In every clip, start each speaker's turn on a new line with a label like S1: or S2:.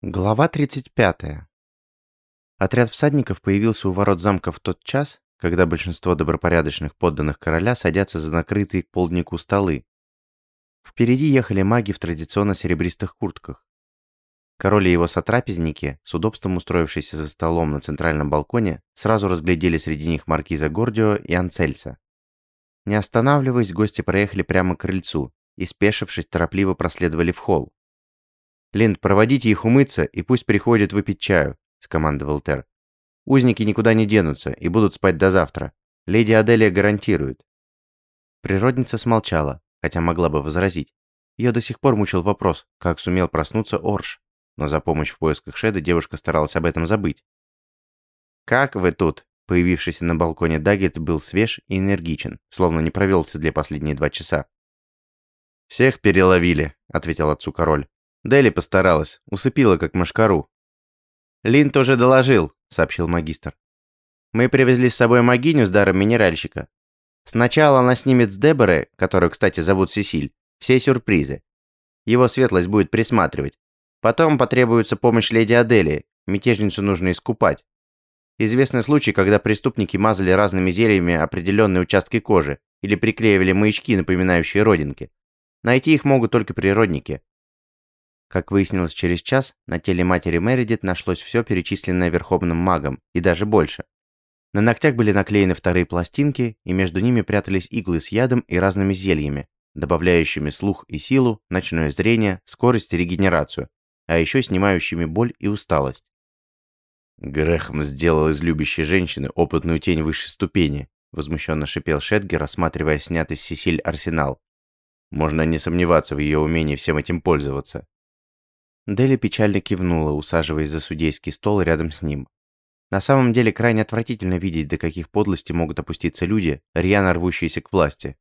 S1: Глава 35. Отряд всадников появился у ворот замка в тот час, когда большинство добропорядочных подданных короля садятся за накрытые к полднику столы. Впереди ехали маги в традиционно серебристых куртках. Король и его сотрапезники, с удобством устроившиеся за столом на центральном балконе, сразу разглядели среди них маркиза Гордио и Анцельса. Не останавливаясь, гости проехали прямо к крыльцу и, спешившись, торопливо проследовали в холл. «Линд, проводите их умыться и пусть приходят выпить чаю», — скомандовал Тер. «Узники никуда не денутся и будут спать до завтра. Леди Аделия гарантирует». Природница смолчала, хотя могла бы возразить. Ее до сих пор мучил вопрос, как сумел проснуться Орш, но за помощь в поисках Шеда девушка старалась об этом забыть. «Как вы тут?» Появившийся на балконе Даггет был свеж и энергичен, словно не провел в седле последние два часа. «Всех переловили», — ответил отцу король. Дели постаралась, усыпила как машкару. «Линд уже доложил», — сообщил магистр. «Мы привезли с собой магиню с даром минеральщика. Сначала она снимет с Деборы, которую, кстати, зовут Сесиль, все сюрпризы. Его светлость будет присматривать. Потом потребуется помощь леди Адели, мятежницу нужно искупать. Известный случай, когда преступники мазали разными зельями определенные участки кожи или приклеивали маячки, напоминающие родинки. Найти их могут только природники. Как выяснилось через час, на теле матери Мередит нашлось все перечисленное верховным магом, и даже больше. На ногтях были наклеены вторые пластинки, и между ними прятались иглы с ядом и разными зельями, добавляющими слух и силу, ночное зрение, скорость и регенерацию, а еще снимающими боль и усталость. Грехом сделал из любящей женщины опытную тень высшей ступени, возмущенно шипел Шетгер, рассматривая снятый с Сесиль арсенал. Можно не сомневаться в ее умении всем этим пользоваться. Дели печально кивнула, усаживаясь за судейский стол рядом с ним. На самом деле крайне отвратительно видеть, до каких подлостей могут опуститься люди, рьяно рвущиеся к власти.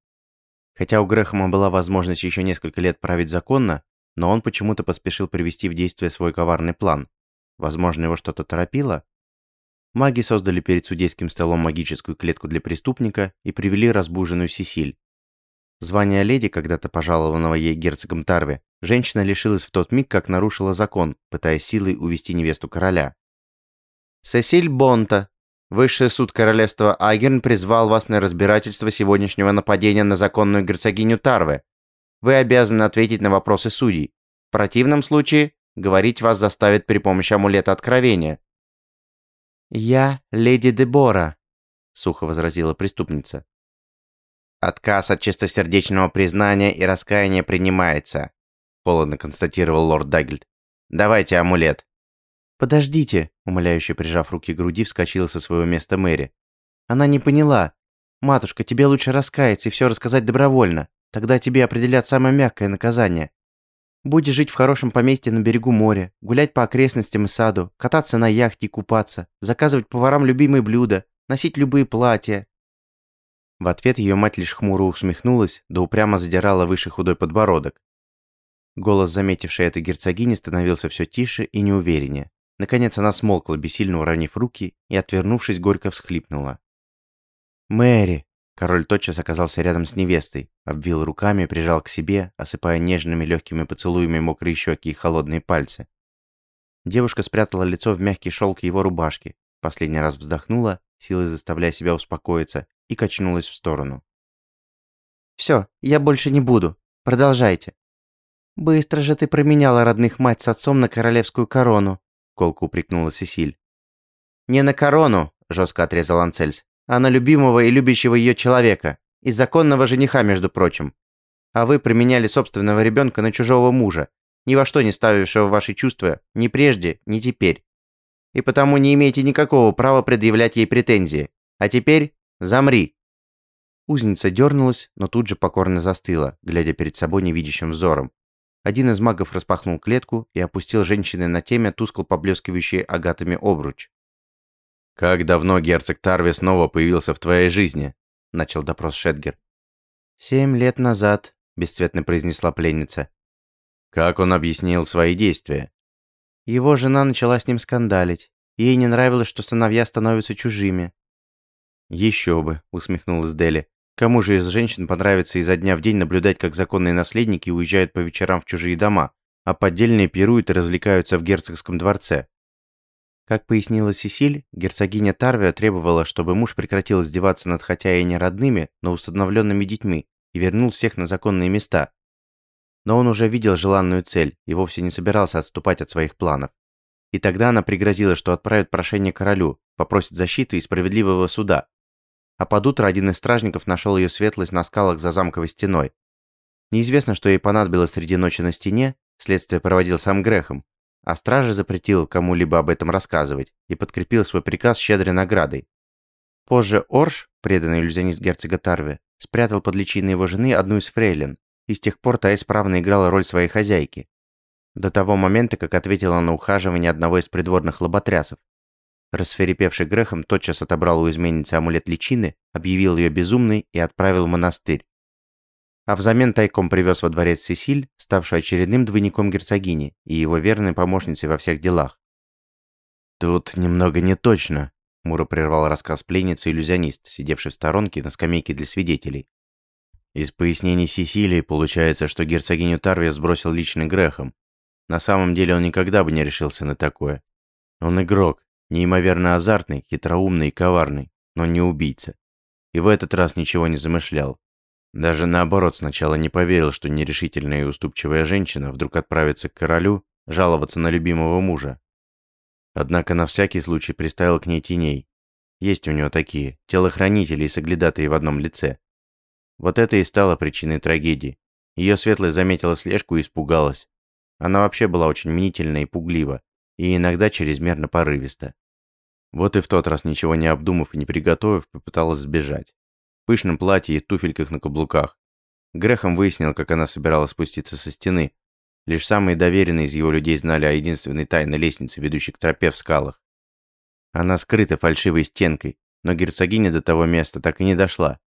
S1: Хотя у Грэхэма была возможность еще несколько лет править законно, но он почему-то поспешил привести в действие свой коварный план. Возможно, его что-то торопило? Маги создали перед судейским столом магическую клетку для преступника и привели разбуженную Сесиль. Звание леди, когда-то пожалованного ей герцогом Тарве, женщина лишилась в тот миг, как нарушила закон, пытаясь силой увести невесту короля. «Сесиль Бонта, Высший суд королевства Агерн призвал вас на разбирательство сегодняшнего нападения на законную герцогиню Тарве. Вы обязаны ответить на вопросы судей. В противном случае говорить вас заставят при помощи амулета откровения». «Я леди Дебора», — сухо возразила преступница. «Отказ от чистосердечного признания и раскаяния принимается», холодно констатировал лорд Даггельд. «Давайте амулет». «Подождите», умоляюще прижав руки к груди, вскочила со своего места Мэри. «Она не поняла. Матушка, тебе лучше раскаяться и все рассказать добровольно. Тогда тебе определят самое мягкое наказание. Будешь жить в хорошем поместье на берегу моря, гулять по окрестностям и саду, кататься на яхте и купаться, заказывать поварам любимые блюда, носить любые платья». В ответ ее мать лишь хмуро усмехнулась, да упрямо задирала выше худой подбородок. Голос, заметившей этой герцогини, становился все тише и неувереннее. Наконец она смолкла, бессильно уронив руки, и, отвернувшись, горько всхлипнула. «Мэри!» Король тотчас оказался рядом с невестой, обвил руками прижал к себе, осыпая нежными легкими поцелуями мокрые щеки и холодные пальцы. Девушка спрятала лицо в мягкий шелк его рубашки, последний раз вздохнула, силой заставляя себя успокоиться, и качнулась в сторону. «Все, я больше не буду. Продолжайте». «Быстро же ты променяла родных мать с отцом на королевскую корону», — колко упрекнула Сесиль. «Не на корону», — жестко отрезал Анцельс, «а на любимого и любящего ее человека, и законного жениха, между прочим. А вы променяли собственного ребенка на чужого мужа, ни во что не ставившего ваши чувства ни прежде, ни теперь. И потому не имеете никакого права предъявлять ей претензии. А теперь замри». Узница дернулась, но тут же покорно застыла, глядя перед собой невидящим взором. Один из магов распахнул клетку и опустил женщины на теме тускло поблескивающий агатами обруч. «Как давно герцог Тарви снова появился в твоей жизни?» – начал допрос Шетгер. «Семь лет назад», – бесцветно произнесла пленница. «Как он объяснил свои действия?» Его жена начала с ним скандалить. Ей не нравилось, что сыновья становятся чужими. «Еще бы», – усмехнулась Дели. Кому же из женщин понравится изо дня в день наблюдать, как законные наследники уезжают по вечерам в чужие дома, а поддельные пируют и развлекаются в герцогском дворце. Как пояснила Сесиль, герцогиня Тарвия требовала, чтобы муж прекратил издеваться над хотя и не родными, но установленными детьми и вернул всех на законные места. Но он уже видел желанную цель и вовсе не собирался отступать от своих планов. И тогда она пригрозила, что отправит прошение королю, попросит защиты и справедливого суда. А под утро один из стражников нашел ее светлость на скалах за замковой стеной. Неизвестно, что ей понадобилось среди ночи на стене, следствие проводил сам Грехом, а страже запретил кому-либо об этом рассказывать и подкрепил свой приказ щедрой наградой. Позже Орш, преданный иллюзионист герцога Тарве, спрятал под личиной его жены одну из фрейлин, и с тех пор та исправно играла роль своей хозяйки. До того момента, как ответила на ухаживание одного из придворных лоботрясов. Расферепевший Грехом тотчас отобрал у изменницы амулет личины, объявил ее безумной и отправил в монастырь. А взамен тайком привез во дворец Сесиль, ставшую очередным двойником герцогини и его верной помощницей во всех делах. «Тут немного не точно», — Мура прервал рассказ пленницы иллюзионист, сидевший в сторонке на скамейке для свидетелей. Из пояснений Сесилии получается, что герцогиню Тарвия сбросил личный Грехом. На самом деле он никогда бы не решился на такое. Он игрок, неимоверно азартный, хитроумный и коварный, но не убийца. И в этот раз ничего не замышлял. Даже наоборот, сначала не поверил, что нерешительная и уступчивая женщина вдруг отправится к королю жаловаться на любимого мужа. Однако на всякий случай приставил к ней теней. Есть у него такие, телохранители и соглядатые в одном лице. Вот это и стало причиной трагедии. Ее светлость заметила слежку и испугалась. Она вообще была очень мнительна и пуглива, и иногда чрезмерно порывиста. Вот и в тот раз, ничего не обдумав и не приготовив, попыталась сбежать. В пышном платье и туфельках на каблуках. Грехом выяснил, как она собиралась спуститься со стены. Лишь самые доверенные из его людей знали о единственной тайной лестнице, ведущей к тропе в скалах. Она скрыта фальшивой стенкой, но герцогиня до того места так и не дошла.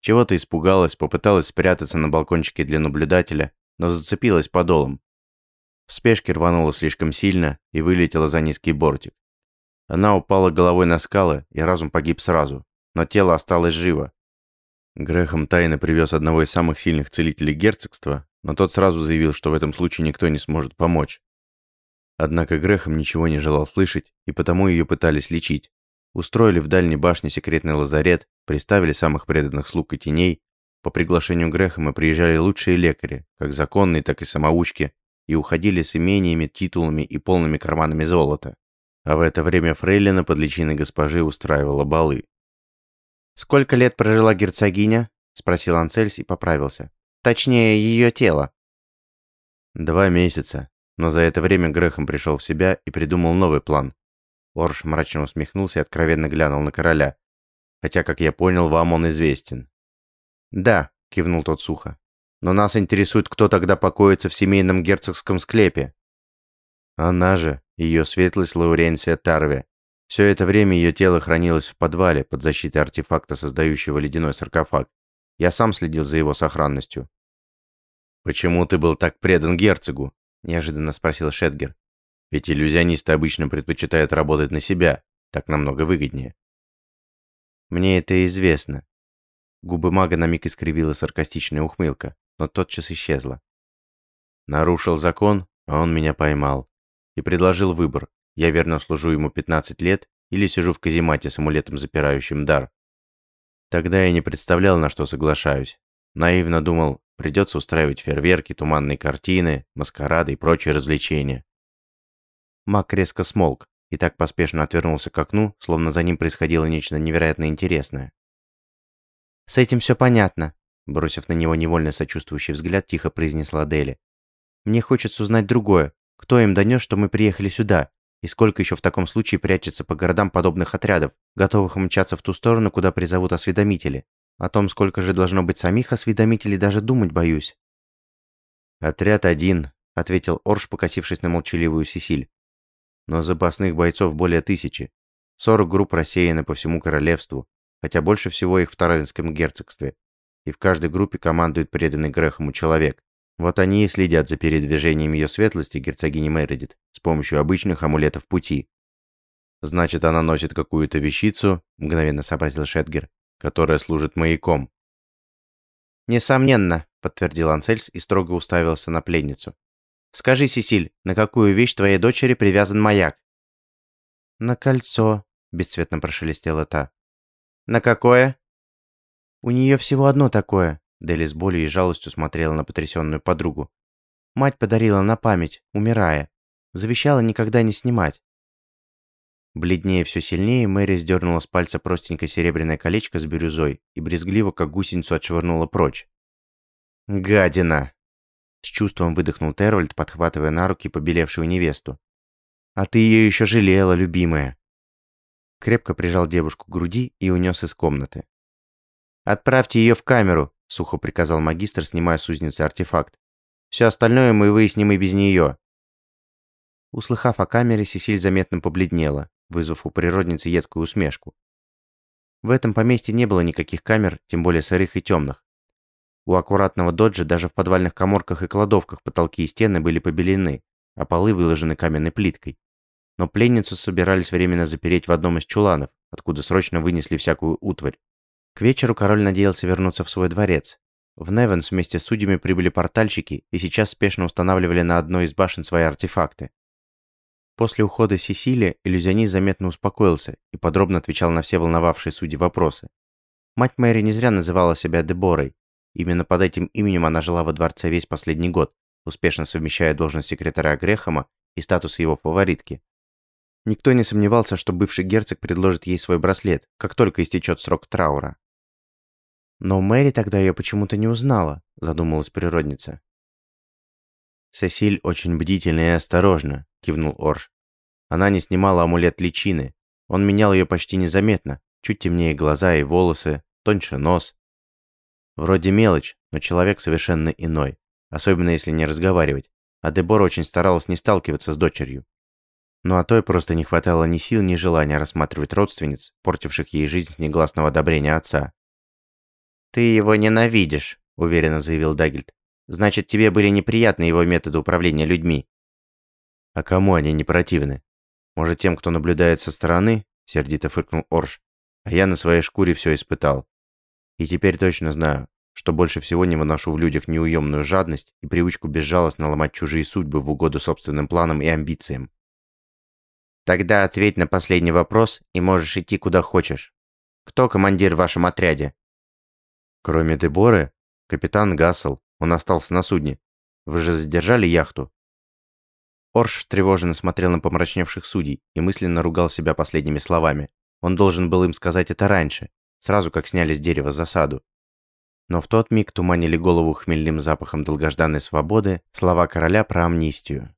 S1: Чего-то испугалась, попыталась спрятаться на балкончике для наблюдателя, но зацепилась подолом. В спешке рванула слишком сильно и вылетела за низкий бортик. Она упала головой на скалы, и разум погиб сразу, но тело осталось живо. Грехом тайно привез одного из самых сильных целителей герцогства, но тот сразу заявил, что в этом случае никто не сможет помочь. Однако Грехом ничего не желал слышать, и потому ее пытались лечить. Устроили в дальней башне секретный лазарет, приставили самых преданных слуг и теней. По приглашению Грэхэма приезжали лучшие лекари, как законные, так и самоучки, и уходили с имениями, титулами и полными карманами золота. А в это время Фрейлина под личиной госпожи устраивала балы. «Сколько лет прожила герцогиня?» – спросил Анцельс и поправился. «Точнее, ее тело». «Два месяца. Но за это время Грэхэм пришел в себя и придумал новый план. Орш мрачно усмехнулся и откровенно глянул на короля. «Хотя, как я понял, вам он известен». «Да», — кивнул тот сухо. «Но нас интересует, кто тогда покоится в семейном герцогском склепе». «Она же, ее светлость Лауренсия Тарве. Все это время ее тело хранилось в подвале под защитой артефакта, создающего ледяной саркофаг. Я сам следил за его сохранностью». «Почему ты был так предан герцогу?» – неожиданно спросил Шетгер. Ведь иллюзионисты обычно предпочитают работать на себя, так намного выгоднее. Мне это известно. Губы мага на миг искривила саркастичная ухмылка, но тотчас исчезла. Нарушил закон, а он меня поймал. И предложил выбор. Я верно служу ему 15 лет или сижу в каземате с амулетом, запирающим дар. Тогда я не представлял, на что соглашаюсь. Наивно думал, придется устраивать фейерверки, туманные картины, маскарады и прочие развлечения. Мак резко смолк и так поспешно отвернулся к окну, словно за ним происходило нечто невероятно интересное. «С этим все понятно», — бросив на него невольно сочувствующий взгляд, тихо произнесла Дели. «Мне хочется узнать другое. Кто им донес, что мы приехали сюда? И сколько еще в таком случае прячется по городам подобных отрядов, готовых мчаться в ту сторону, куда призовут осведомители? О том, сколько же должно быть самих осведомителей, даже думать боюсь». «Отряд один», — ответил Орш, покосившись на молчаливую Сесиль но запасных бойцов более тысячи. 40 групп рассеяны по всему королевству, хотя больше всего их в Таравинском герцогстве. И в каждой группе командует преданный Грехому человек. Вот они и следят за передвижением ее светлости, герцогини Мередит, с помощью обычных амулетов пути. «Значит, она носит какую-то вещицу», — мгновенно сообразил Шетгер, «которая служит маяком». «Несомненно», — подтвердил Ансельс и строго уставился на пленницу. Скажи, Сесиль, на какую вещь твоей дочери привязан маяк?»
S2: «На кольцо», — бесцветно прошелестела та.
S1: «На какое?»
S2: «У нее всего одно такое», — Дели с болью и жалостью смотрела на потрясенную подругу. «Мать подарила на память, умирая. Завещала никогда не снимать».
S1: Бледнее все сильнее, Мэри сдернула с пальца простенькое серебряное колечко с бирюзой и брезгливо, как гусеницу, отшвырнула прочь. «Гадина!» С чувством выдохнул Тервальд, подхватывая на руки побелевшую невесту. «А ты ее еще жалела, любимая!» Крепко прижал девушку к груди и унес из комнаты. «Отправьте ее в камеру», — сухо приказал магистр, снимая с узницы артефакт. «Все остальное мы выясним и без нее». Услыхав о камере, Сесиль заметно побледнела, вызвав у природницы едкую усмешку. В этом поместье не было никаких камер, тем более сырых и темных. У аккуратного доджа даже в подвальных коморках и кладовках потолки и стены были побелены, а полы выложены каменной плиткой. Но пленницу собирались временно запереть в одном из чуланов, откуда срочно вынесли всякую утварь. К вечеру король надеялся вернуться в свой дворец. В Невенс вместе с судьями прибыли портальщики и сейчас спешно устанавливали на одной из башен свои артефакты. После ухода Сесилия иллюзионист заметно успокоился и подробно отвечал на все волновавшие судьи вопросы. Мать Мэри не зря называла себя Деборой. Именно под этим именем она жила во дворце весь последний год, успешно совмещая должность секретаря Грехома и статус его фаворитки. Никто не сомневался, что бывший герцог предложит ей свой браслет, как только истечет срок траура.
S2: «Но Мэри тогда ее почему-то не узнала», – задумалась природница.
S1: «Сесиль очень бдительна и осторожна», – кивнул Орш. Она не снимала амулет личины. Он менял ее почти незаметно, чуть темнее глаза и волосы, тоньше нос. Вроде мелочь, но человек совершенно иной, особенно если не разговаривать, а Дебора очень старалась не сталкиваться с дочерью. Ну а той просто не хватало ни сил, ни желания рассматривать родственниц, портивших ей жизнь с негласного одобрения отца. «Ты его ненавидишь», — уверенно заявил Дагельд. «Значит, тебе были неприятны его методы управления людьми». «А кому они не противны? Может, тем, кто наблюдает со стороны?» — сердито фыркнул Орш. «А я на своей шкуре все испытал. И теперь точно знаю, что больше всего не выношу в людях неуемную жадность и привычку безжалостно ломать чужие судьбы в угоду собственным планам и амбициям. Тогда ответь на последний вопрос и можешь идти куда хочешь. Кто командир в вашем отряде? Кроме Деборы, капитан Gassel. Он остался на судне. Вы же задержали яхту? Орш встревоженно смотрел на помрачневших судей и мысленно ругал себя последними словами. Он должен был им сказать это раньше, сразу как сняли с дерева засаду. Но в тот миг туманили голову хмельным запахом долгожданной свободы слова короля про амнистию.